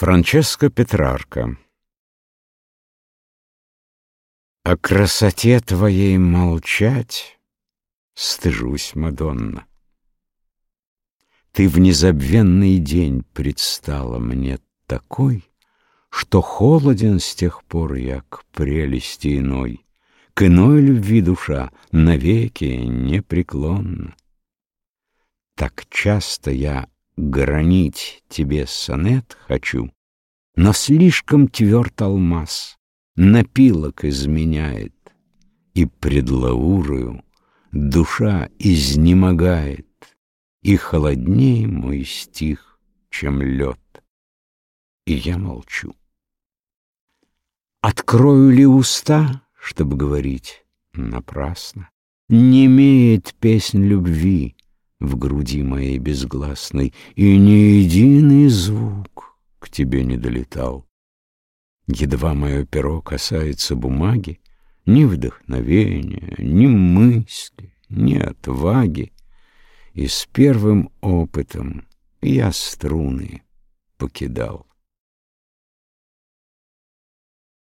Франческо Петрарка О красоте твоей молчать Стыжусь, Мадонна. Ты в незабвенный день предстала мне такой, Что холоден с тех пор я к прелести иной, К иной любви душа навеки непреклонна. Так часто я гранить тебе сонет хочу, Но слишком тверд алмаз, напилок изменяет, И пред Лаурою душа изнемогает, И холодней мой стих, чем лед. И я молчу. Открою ли уста, чтобы говорить? Напрасно. Не имеет песнь любви, в груди моей безгласной, и ни единый звук к тебе не долетал. Едва мое перо касается бумаги, ни вдохновения, ни мысли, ни отваги, и с первым опытом я струны покидал.